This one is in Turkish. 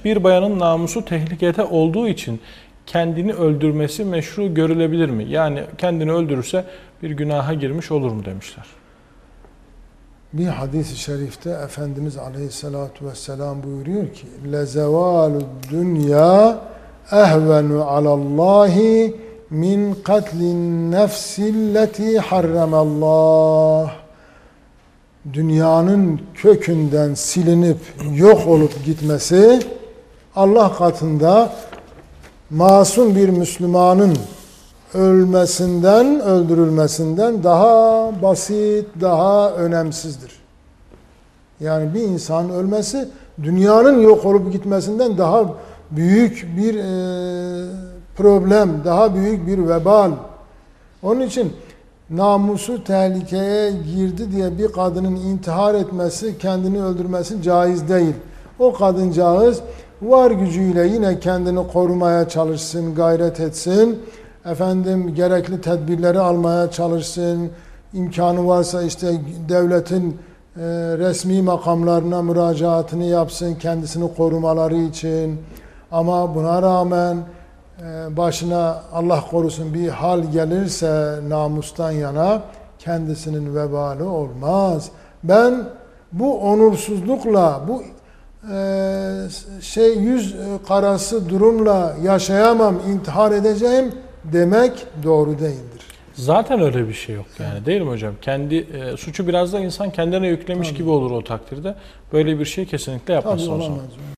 genç bir bayanın namusu tehlikede olduğu için kendini öldürmesi meşru görülebilir mi? Yani kendini öldürürse bir günaha girmiş olur mu demişler. Bir hadis-i şerifte Efendimiz Aleyhisselatü Vesselam buyuruyor ki لَزَوَالُ dünya ehvenu alallahi min katlin nefsilleti harramallah dünyanın kökünden silinip yok olup gitmesi Allah katında masum bir Müslümanın ölmesinden, öldürülmesinden daha basit, daha önemsizdir. Yani bir insanın ölmesi dünyanın yok olup gitmesinden daha büyük bir e, problem, daha büyük bir vebal. Onun için namusu tehlikeye girdi diye bir kadının intihar etmesi, kendini öldürmesi caiz değil. O kadıncağız var gücüyle yine kendini korumaya çalışsın, gayret etsin. Efendim gerekli tedbirleri almaya çalışsın. İmkanı varsa işte devletin e, resmi makamlarına müracaatını yapsın kendisini korumaları için. Ama buna rağmen e, başına Allah korusun bir hal gelirse namustan yana kendisinin vebali olmaz. Ben bu onursuzlukla, bu şey yüz karası durumla yaşayamam, intihar edeceğim demek doğru değildir. Zaten öyle bir şey yok yani değil mi hocam? Kendi e, suçu biraz da insan kendine yüklemiş Tabii. gibi olur o takdirde. Böyle bir şey kesinlikle zaman. olamaz.